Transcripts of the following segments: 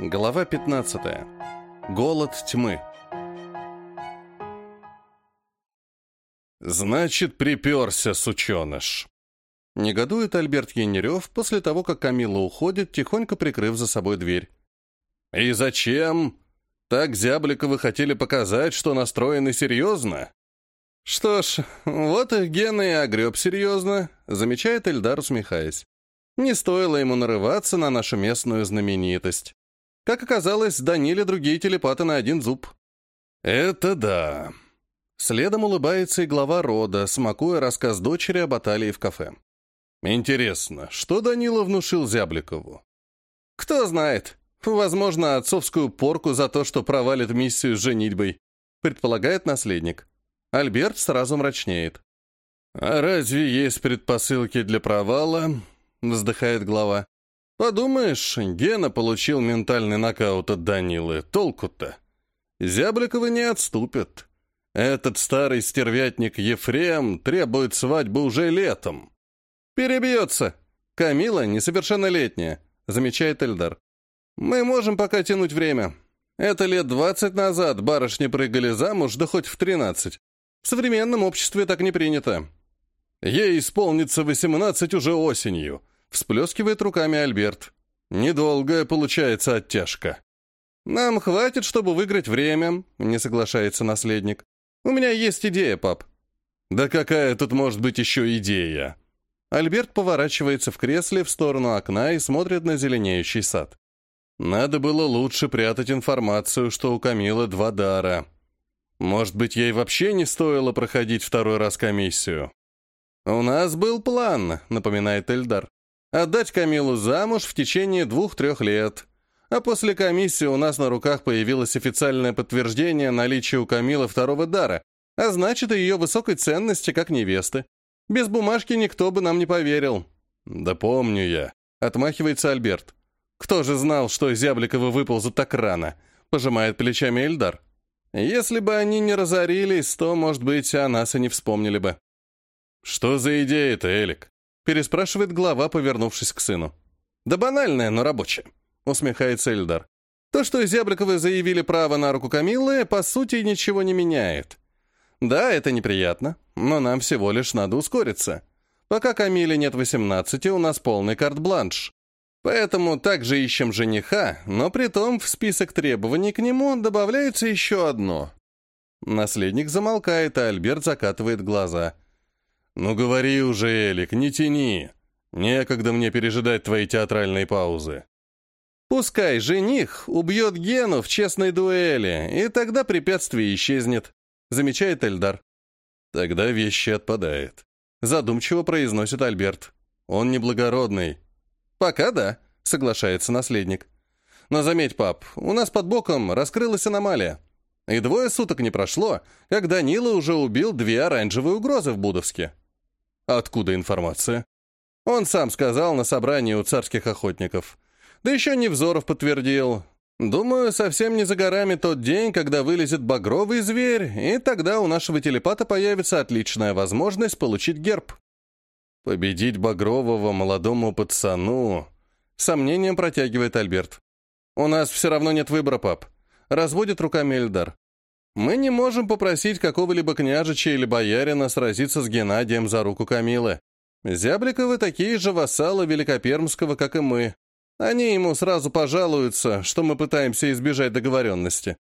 Глава 15. Голод тьмы. «Значит, приперся, сученыш!» Негодует Альберт Янерев после того, как Камила уходит, тихонько прикрыв за собой дверь. «И зачем? Так Зябликовы хотели показать, что настроены серьезно?» «Что ж, вот их Гена и огреб серьезно», — замечает Эльдар, усмехаясь. «Не стоило ему нарываться на нашу местную знаменитость. Как оказалось, Даниле другие телепаты на один зуб. «Это да». Следом улыбается и глава рода, смакуя рассказ дочери о баталии в кафе. «Интересно, что Данила внушил Зябликову?» «Кто знает. Возможно, отцовскую порку за то, что провалит миссию с женитьбой», предполагает наследник. Альберт сразу мрачнеет. «А разве есть предпосылки для провала?» вздыхает глава. Подумаешь, Гена получил ментальный нокаут от Данилы. Толку-то? Зябликовы не отступят. Этот старый стервятник Ефрем требует свадьбы уже летом. Перебьется. Камила несовершеннолетняя, замечает Эльдар. Мы можем пока тянуть время. Это лет двадцать назад барышни прыгали замуж, да хоть в тринадцать. В современном обществе так не принято. Ей исполнится восемнадцать уже осенью, Всплескивает руками Альберт. Недолгая получается оттяжка. «Нам хватит, чтобы выиграть время», — не соглашается наследник. «У меня есть идея, пап». «Да какая тут может быть еще идея?» Альберт поворачивается в кресле в сторону окна и смотрит на зеленеющий сад. Надо было лучше прятать информацию, что у Камилы два дара. Может быть, ей вообще не стоило проходить второй раз комиссию? «У нас был план», — напоминает Эльдар. Отдать Камилу замуж в течение двух-трех лет. А после комиссии у нас на руках появилось официальное подтверждение наличия у Камилы второго дара, а значит, и ее высокой ценности как невесты. Без бумажки никто бы нам не поверил. Да помню я. Отмахивается Альберт. Кто же знал, что Зябликовы выползут так рано? Пожимает плечами Эльдар. Если бы они не разорились, то, может быть, о нас и не вспомнили бы. Что за идея-то, Элик? Переспрашивает глава, повернувшись к сыну. «Да банальная, но рабочая», — усмехается Эльдар. «То, что Зябликовы заявили право на руку Камиллы, по сути, ничего не меняет. Да, это неприятно, но нам всего лишь надо ускориться. Пока Камиле нет 18, у нас полный карт-бланш. Поэтому также ищем жениха, но при том в список требований к нему добавляется еще одно». Наследник замолкает, а Альберт закатывает глаза — «Ну говори уже, Элик, не тяни. Некогда мне пережидать твои театральные паузы». «Пускай жених убьет Гену в честной дуэли, и тогда препятствие исчезнет», — замечает Эльдар. «Тогда вещи отпадает», — задумчиво произносит Альберт. «Он неблагородный». «Пока да», — соглашается наследник. «Но заметь, пап, у нас под боком раскрылась аномалия. И двое суток не прошло, как Данила уже убил две оранжевые угрозы в Будовске». Откуда информация? Он сам сказал на собрании у царских охотников. Да еще Невзоров подтвердил. Думаю, совсем не за горами тот день, когда вылезет багровый зверь, и тогда у нашего телепата появится отличная возможность получить герб. Победить багрового молодому пацану... Сомнением протягивает Альберт. У нас все равно нет выбора, пап. Разводит руками Эльдар. Мы не можем попросить какого-либо княжича или боярина сразиться с Геннадием за руку Камилы. Зябликовы такие же вассалы Великопермского, как и мы. Они ему сразу пожалуются, что мы пытаемся избежать договоренности.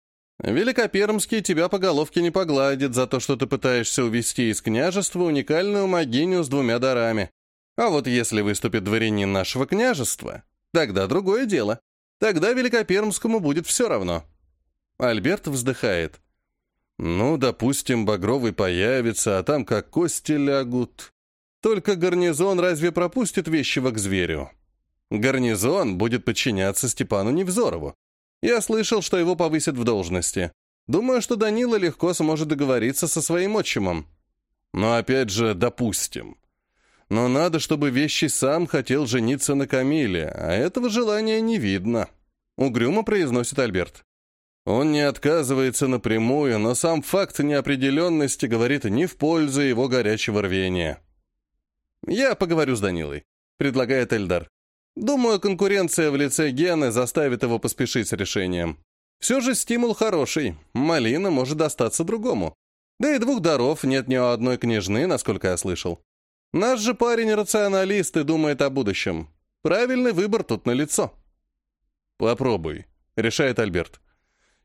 Великопермский тебя по головке не погладит за то, что ты пытаешься увести из княжества уникальную могиню с двумя дарами. А вот если выступит дворянин нашего княжества, тогда другое дело. Тогда Великопермскому будет все равно. Альберт вздыхает. Ну, допустим, Багровый появится, а там как кости лягут. Только гарнизон разве пропустит вещего к зверю? Гарнизон будет подчиняться Степану Невзорову. Я слышал, что его повысят в должности. Думаю, что Данила легко сможет договориться со своим отчимом. Но опять же, допустим. Но надо, чтобы Вещий сам хотел жениться на Камиле, а этого желания не видно. Угрюмо произносит Альберт. Он не отказывается напрямую, но сам факт неопределенности говорит не в пользу его горячего рвения. «Я поговорю с Данилой», — предлагает Эльдар. Думаю, конкуренция в лице Гены заставит его поспешить с решением. Все же стимул хороший, малина может достаться другому. Да и двух даров нет ни у одной княжны, насколько я слышал. Наш же парень рационалист и думает о будущем. Правильный выбор тут налицо. «Попробуй», — решает Альберт.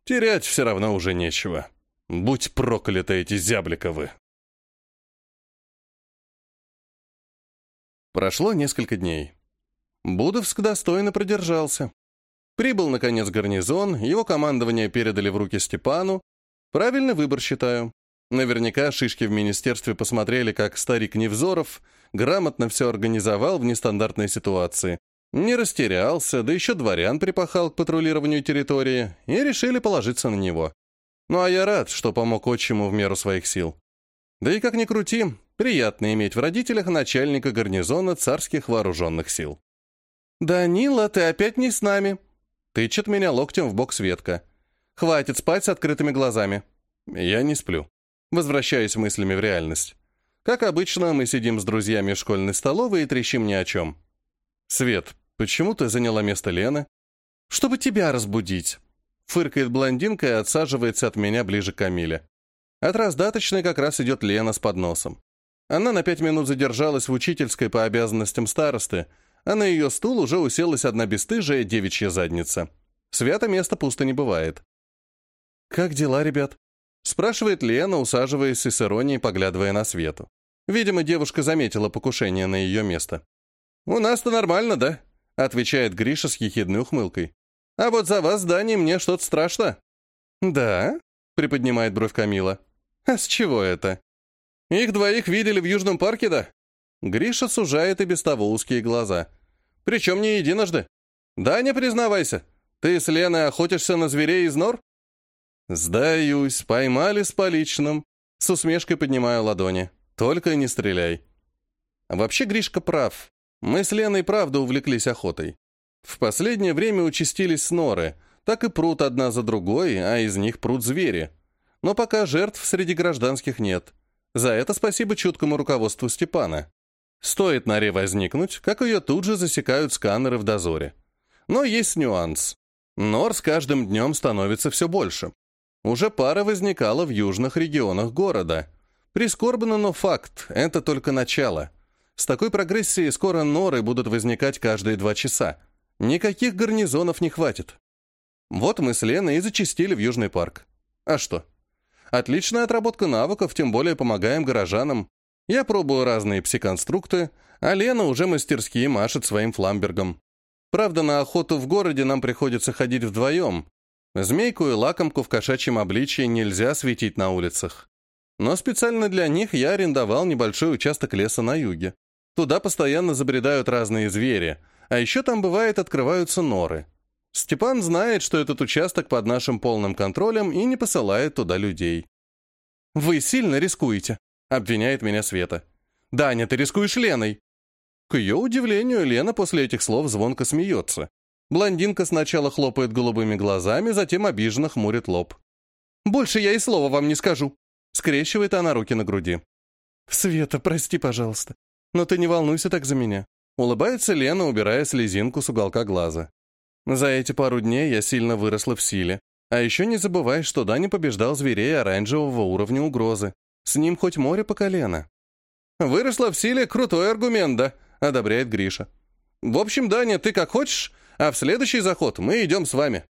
«Терять все равно уже нечего. Будь прокляты эти зябликовы». Прошло несколько дней. Будовск достойно продержался. Прибыл, наконец, гарнизон, его командование передали в руки Степану. Правильный выбор, считаю. Наверняка шишки в министерстве посмотрели, как старик Невзоров грамотно все организовал в нестандартной ситуации. Не растерялся, да еще дворян припахал к патрулированию территории, и решили положиться на него. Ну а я рад, что помог отчиму в меру своих сил. Да и как ни крути, приятно иметь в родителях начальника гарнизона царских вооруженных сил. «Данила, ты опять не с нами!» Тычет меня локтем в бок Светка. «Хватит спать с открытыми глазами». Я не сплю. Возвращаюсь мыслями в реальность. Как обычно, мы сидим с друзьями в школьной столовой и трещим ни о чем. «Свет, почему ты заняла место Лены?» «Чтобы тебя разбудить», — фыркает блондинка и отсаживается от меня ближе к Камиле. От раздаточной как раз идет Лена с подносом. Она на пять минут задержалась в учительской по обязанностям старосты, а на ее стул уже уселась одна бесстыжая девичья задница. Свято место пусто не бывает. «Как дела, ребят?» — спрашивает Лена, усаживаясь и с иронией поглядывая на Свету. Видимо, девушка заметила покушение на ее место. «У нас-то нормально, да?» — отвечает Гриша с ехидной ухмылкой. «А вот за вас, Дани, мне что-то страшно». «Да?» — приподнимает бровь Камила. «А с чего это?» «Их двоих видели в Южном парке, да?» Гриша сужает и без того узкие глаза. «Причем не единожды. Даня, признавайся, ты с Леной охотишься на зверей из нор?» «Сдаюсь, поймали с поличным». С усмешкой поднимаю ладони. «Только не стреляй». Вообще Гришка прав. Мы с Леной правда увлеклись охотой. В последнее время участились сноры, так и прут одна за другой, а из них прут звери. Но пока жертв среди гражданских нет. За это спасибо чуткому руководству Степана. Стоит норе возникнуть, как ее тут же засекают сканеры в дозоре. Но есть нюанс. Нор с каждым днем становится все больше. Уже пара возникала в южных регионах города. Прискорбно, но факт, это только начало. С такой прогрессией скоро норы будут возникать каждые два часа. Никаких гарнизонов не хватит. Вот мы с Леной и зачистили в Южный парк. А что? Отличная отработка навыков, тем более помогаем горожанам. Я пробую разные псиконструкты, а Лена уже мастерски машет своим фламбергом. Правда, на охоту в городе нам приходится ходить вдвоем. Змейку и лакомку в кошачьем обличье нельзя светить на улицах. Но специально для них я арендовал небольшой участок леса на юге. Туда постоянно забредают разные звери, а еще там, бывает, открываются норы. Степан знает, что этот участок под нашим полным контролем и не посылает туда людей. «Вы сильно рискуете», — обвиняет меня Света. «Даня, ты рискуешь Леной». К ее удивлению, Лена после этих слов звонко смеется. Блондинка сначала хлопает голубыми глазами, затем обиженно хмурит лоб. «Больше я и слова вам не скажу», — скрещивает она руки на груди. «Света, прости, пожалуйста. Но ты не волнуйся так за меня. Улыбается Лена, убирая слезинку с уголка глаза. За эти пару дней я сильно выросла в силе. А еще не забывай, что Даня побеждал зверей оранжевого уровня угрозы. С ним хоть море по колено. «Выросла в силе — крутой аргумент, да?» — одобряет Гриша. «В общем, Даня, ты как хочешь, а в следующий заход мы идем с вами».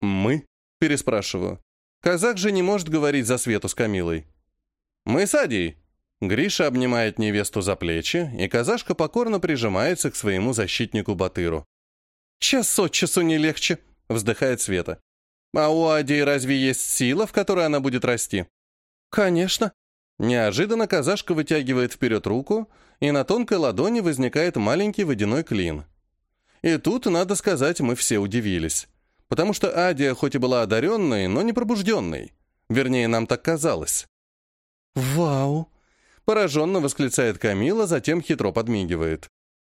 «Мы?» — переспрашиваю. Казах же не может говорить за Свету с Камилой. «Мы с Адией», Гриша обнимает невесту за плечи, и казашка покорно прижимается к своему защитнику Батыру. «Час от часу не легче», — вздыхает Света. «А у Адии разве есть сила, в которой она будет расти?» «Конечно». Неожиданно казашка вытягивает вперед руку, и на тонкой ладони возникает маленький водяной клин. И тут, надо сказать, мы все удивились. Потому что Адия хоть и была одаренной, но не пробужденной. Вернее, нам так казалось. «Вау!» Пораженно восклицает Камила, затем хитро подмигивает.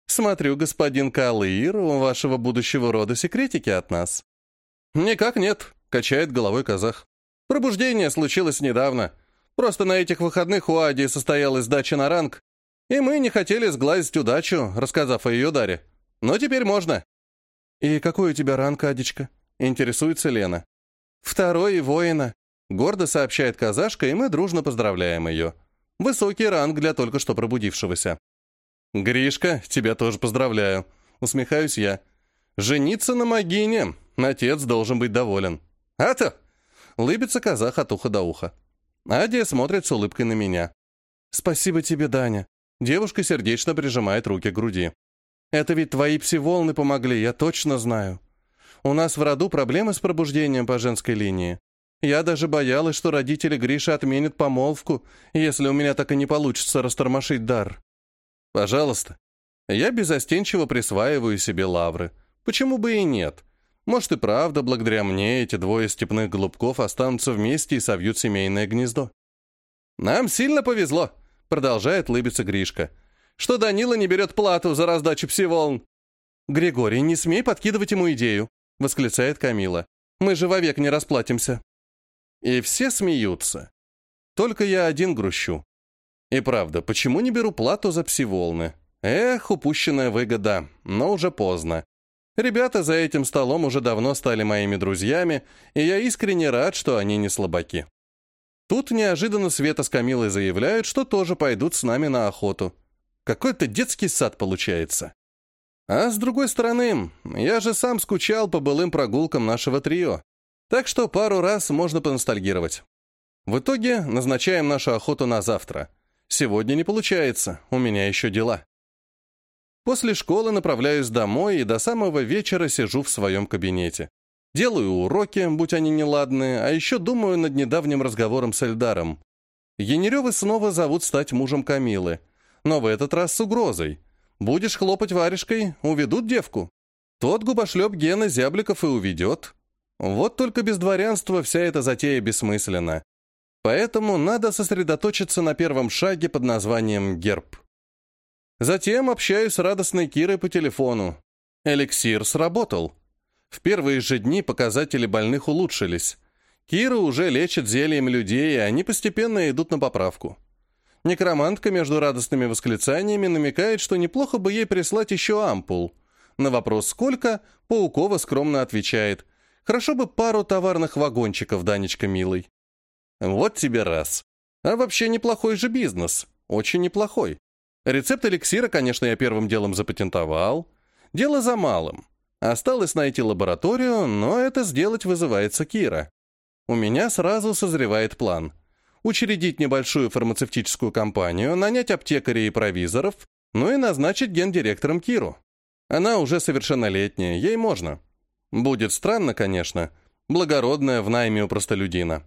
«Смотрю, господин Калыр, у вашего будущего рода секретики от нас». «Никак нет», — качает головой казах. «Пробуждение случилось недавно. Просто на этих выходных у Ади состоялась дача на ранг, и мы не хотели сглазить удачу, рассказав о ее даре. Но теперь можно. «И какой у тебя ранг, Адечка?» — интересуется Лена. «Второй воина», — гордо сообщает казашка, и мы дружно поздравляем ее. Высокий ранг для только что пробудившегося. «Гришка, тебя тоже поздравляю», — усмехаюсь я. «Жениться на Магине. Отец должен быть доволен». «А-то!» — лыбится казах от уха до уха. Адия смотрит с улыбкой на меня. «Спасибо тебе, Даня». Девушка сердечно прижимает руки к груди. Это ведь твои псиволны помогли, я точно знаю. У нас в роду проблемы с пробуждением по женской линии. Я даже боялась, что родители Гриши отменят помолвку, если у меня так и не получится растормошить дар. Пожалуйста. Я безостенчиво присваиваю себе лавры. Почему бы и нет? Может и правда, благодаря мне эти двое степных голубков останутся вместе и совьют семейное гнездо. «Нам сильно повезло», — продолжает лыбиться Гришка что Данила не берет плату за раздачу псиволн. «Григорий, не смей подкидывать ему идею», — восклицает Камила. «Мы же вовек не расплатимся». И все смеются. Только я один грущу. И правда, почему не беру плату за псиволны? Эх, упущенная выгода, но уже поздно. Ребята за этим столом уже давно стали моими друзьями, и я искренне рад, что они не слабаки. Тут неожиданно Света с Камилой заявляют, что тоже пойдут с нами на охоту. Какой-то детский сад получается. А с другой стороны, я же сам скучал по былым прогулкам нашего трио. Так что пару раз можно поностальгировать. В итоге назначаем нашу охоту на завтра. Сегодня не получается, у меня еще дела. После школы направляюсь домой и до самого вечера сижу в своем кабинете. Делаю уроки, будь они неладные, а еще думаю над недавним разговором с Эльдаром. Янеревы снова зовут стать мужем Камилы — но в этот раз с угрозой. Будешь хлопать варежкой, уведут девку. Тот губошлеп Гена Зябликов и уведет. Вот только без дворянства вся эта затея бессмысленна. Поэтому надо сосредоточиться на первом шаге под названием «Герб». Затем общаюсь с радостной Кирой по телефону. Эликсир сработал. В первые же дни показатели больных улучшились. Кира уже лечит зельем людей, и они постепенно идут на поправку. Некромантка между радостными восклицаниями намекает, что неплохо бы ей прислать еще ампул. На вопрос «сколько?» Паукова скромно отвечает «Хорошо бы пару товарных вагончиков, Данечка милый». Вот тебе раз. А вообще неплохой же бизнес. Очень неплохой. Рецепт эликсира, конечно, я первым делом запатентовал. Дело за малым. Осталось найти лабораторию, но это сделать вызывается Кира. У меня сразу созревает план — учредить небольшую фармацевтическую компанию, нанять аптекарей и провизоров, ну и назначить гендиректором Киру. Она уже совершеннолетняя, ей можно. Будет странно, конечно, благородная в найме у простолюдина.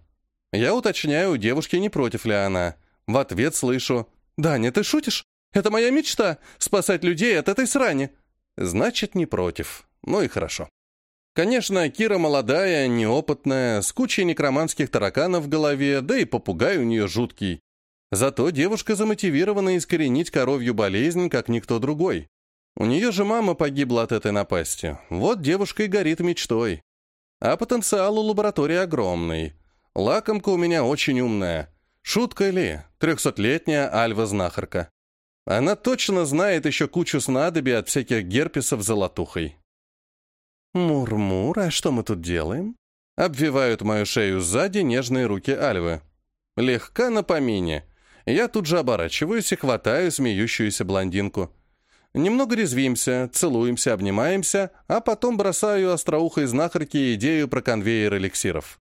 Я уточняю у девушки, не против ли она. В ответ слышу «Даня, ты шутишь? Это моя мечта — спасать людей от этой срани». Значит, не против. Ну и хорошо. Конечно, Кира молодая, неопытная, с кучей некроманских тараканов в голове, да и попугай у нее жуткий. Зато девушка замотивирована искоренить коровью болезнь, как никто другой. У нее же мама погибла от этой напасти. Вот девушка и горит мечтой. А потенциал у лаборатории огромный. Лакомка у меня очень умная. Шутка ли? Трехсотлетняя Альва-знахарка. Она точно знает еще кучу снадобий от всяких герпесов золотухой. «Мур-мур, а что мы тут делаем?» Обвивают мою шею сзади нежные руки Альвы. Легка на помине. Я тут же оборачиваюсь и хватаю смеющуюся блондинку. Немного резвимся, целуемся, обнимаемся, а потом бросаю остроухой знахарке идею про конвейер эликсиров.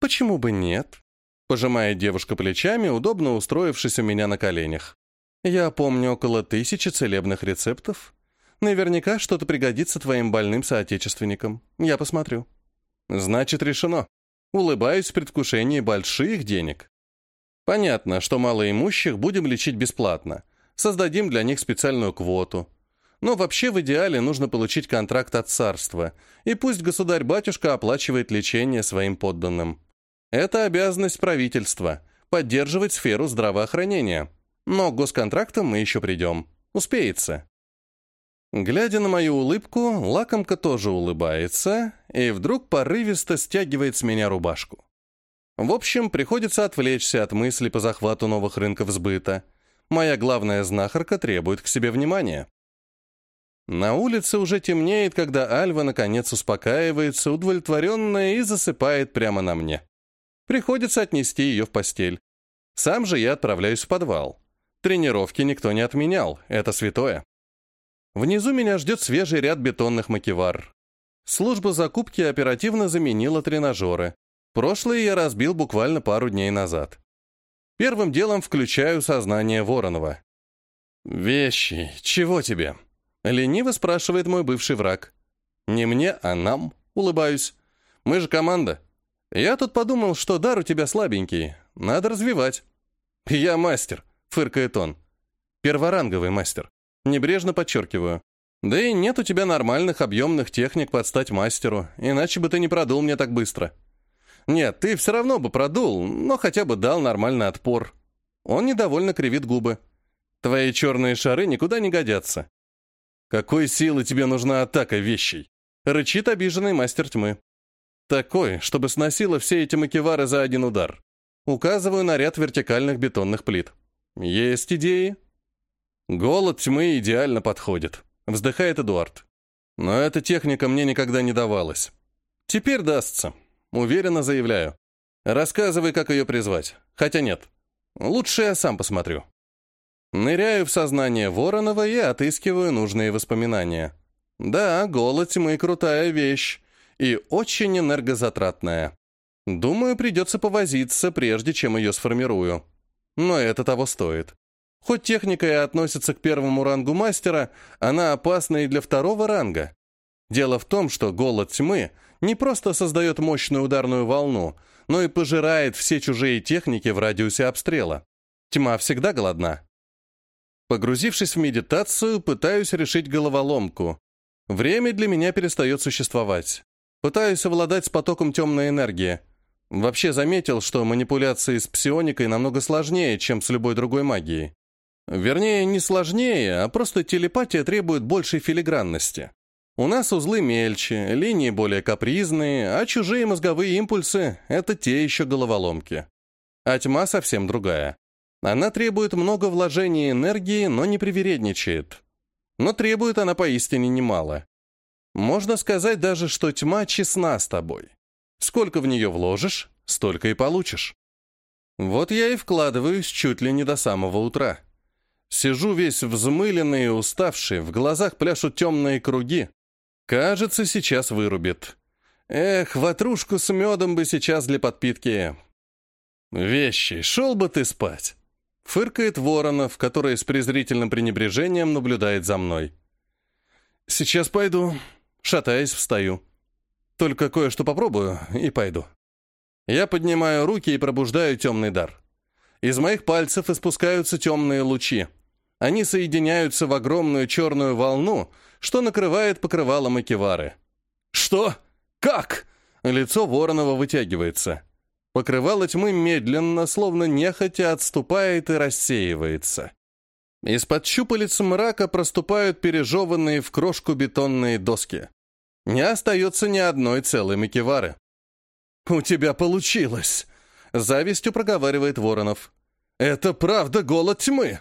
«Почему бы нет?» Пожимает девушка плечами, удобно устроившись у меня на коленях. «Я помню около тысячи целебных рецептов. Наверняка что-то пригодится твоим больным соотечественникам. Я посмотрю». «Значит, решено». Улыбаюсь в предвкушении больших денег. Понятно, что малоимущих будем лечить бесплатно. Создадим для них специальную квоту. Но вообще в идеале нужно получить контракт от царства, и пусть государь-батюшка оплачивает лечение своим подданным. Это обязанность правительства – поддерживать сферу здравоохранения. Но к госконтрактам мы еще придем. Успеется. Глядя на мою улыбку, лакомка тоже улыбается и вдруг порывисто стягивает с меня рубашку. В общем, приходится отвлечься от мысли по захвату новых рынков сбыта. Моя главная знахарка требует к себе внимания. На улице уже темнеет, когда Альва наконец успокаивается, удовлетворенная и засыпает прямо на мне. Приходится отнести ее в постель. Сам же я отправляюсь в подвал. Тренировки никто не отменял, это святое. Внизу меня ждет свежий ряд бетонных макевар. Служба закупки оперативно заменила тренажеры. Прошлые я разбил буквально пару дней назад. Первым делом включаю сознание Воронова. «Вещи, чего тебе?» Лениво спрашивает мой бывший враг. «Не мне, а нам», улыбаюсь. «Мы же команда. Я тут подумал, что дар у тебя слабенький. Надо развивать». «Я мастер», — фыркает он. «Перворанговый мастер». Небрежно подчеркиваю. «Да и нет у тебя нормальных объемных техник под стать мастеру, иначе бы ты не продул мне так быстро». «Нет, ты все равно бы продул, но хотя бы дал нормальный отпор». Он недовольно кривит губы. «Твои черные шары никуда не годятся. «Какой силы тебе нужна атака вещей?» — рычит обиженный мастер тьмы. «Такой, чтобы сносило все эти макевары за один удар. Указываю на ряд вертикальных бетонных плит. Есть идеи?» «Голод тьмы идеально подходит», — вздыхает Эдуард. «Но эта техника мне никогда не давалась. Теперь дастся, уверенно заявляю. Рассказывай, как ее призвать. Хотя нет, лучше я сам посмотрю». Ныряю в сознание Воронова и отыскиваю нужные воспоминания. Да, голод тьмы крутая вещь и очень энергозатратная. Думаю, придется повозиться, прежде чем ее сформирую. Но это того стоит. Хоть техника и относится к первому рангу мастера, она опасна и для второго ранга. Дело в том, что голод тьмы не просто создает мощную ударную волну, но и пожирает все чужие техники в радиусе обстрела. Тьма всегда голодна. Погрузившись в медитацию, пытаюсь решить головоломку. Время для меня перестает существовать. Пытаюсь овладать с потоком темной энергии. Вообще заметил, что манипуляции с псионикой намного сложнее, чем с любой другой магией. Вернее, не сложнее, а просто телепатия требует большей филигранности. У нас узлы мельче, линии более капризные, а чужие мозговые импульсы — это те еще головоломки. А тьма совсем другая. Она требует много вложений энергии, но не привередничает. Но требует она поистине немало. Можно сказать даже, что тьма честна с тобой. Сколько в нее вложишь, столько и получишь. Вот я и вкладываюсь чуть ли не до самого утра. Сижу весь взмыленный и уставший, в глазах пляшут темные круги. Кажется, сейчас вырубит. Эх, ватрушку с медом бы сейчас для подпитки. Вещи, шел бы ты спать. Фыркает Воронов, который с презрительным пренебрежением наблюдает за мной. «Сейчас пойду». Шатаясь, встаю. «Только кое-что попробую и пойду». Я поднимаю руки и пробуждаю темный дар. Из моих пальцев испускаются темные лучи. Они соединяются в огромную черную волну, что накрывает покрывалом Экивары. «Что? Как?» Лицо Воронова вытягивается. Покрывало тьмы медленно, словно нехотя отступает и рассеивается. Из-под щупалец мрака проступают пережеванные в крошку бетонные доски. Не остается ни одной целой макевары. «У тебя получилось!» — завистью проговаривает Воронов. «Это правда голод тьмы!»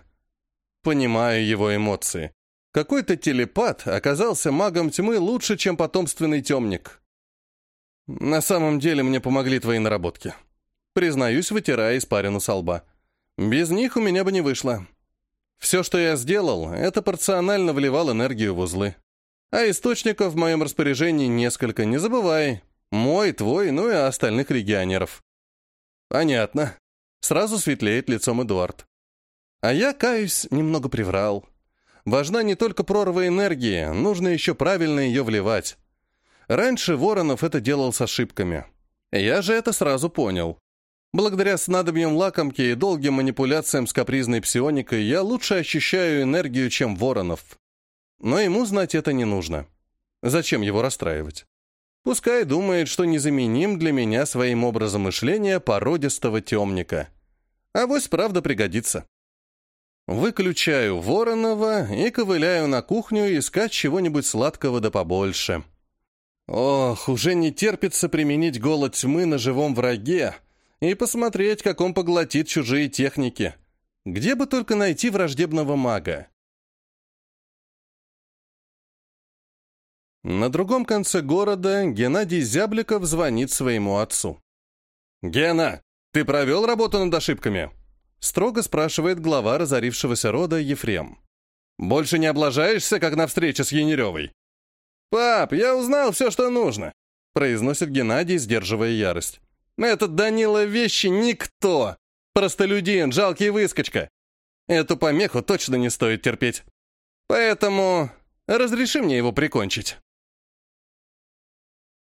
Понимаю его эмоции. Какой-то телепат оказался магом тьмы лучше, чем потомственный темник. На самом деле мне помогли твои наработки. Признаюсь, вытирая испарину со лба. Без них у меня бы не вышло. Все, что я сделал, это порционально вливал энергию в узлы. А источников в моем распоряжении несколько, не забывай. Мой, твой, ну и остальных легионеров. Понятно. Сразу светлеет лицом Эдуард. А я, каюсь, немного приврал. Важна не только прорва энергии, нужно еще правильно ее вливать. Раньше Воронов это делал с ошибками. Я же это сразу понял. Благодаря снадобьям лакомки и долгим манипуляциям с капризной псионикой я лучше ощущаю энергию, чем Воронов. Но ему знать это не нужно. Зачем его расстраивать? Пускай думает, что незаменим для меня своим образом мышления породистого темника. А вось правда пригодится. Выключаю Воронова и ковыляю на кухню искать чего-нибудь сладкого да побольше. Ох, уже не терпится применить голод тьмы на живом враге и посмотреть, как он поглотит чужие техники. Где бы только найти враждебного мага? На другом конце города Геннадий Зябликов звонит своему отцу. «Гена, ты провел работу над ошибками?» Строго спрашивает глава разорившегося рода Ефрем. «Больше не облажаешься, как на встрече с Янеревой?» «Пап, я узнал все, что нужно», произносит Геннадий, сдерживая ярость. «Этот Данила вещи никто! Простолюдин, жалкий выскочка! Эту помеху точно не стоит терпеть. Поэтому разреши мне его прикончить».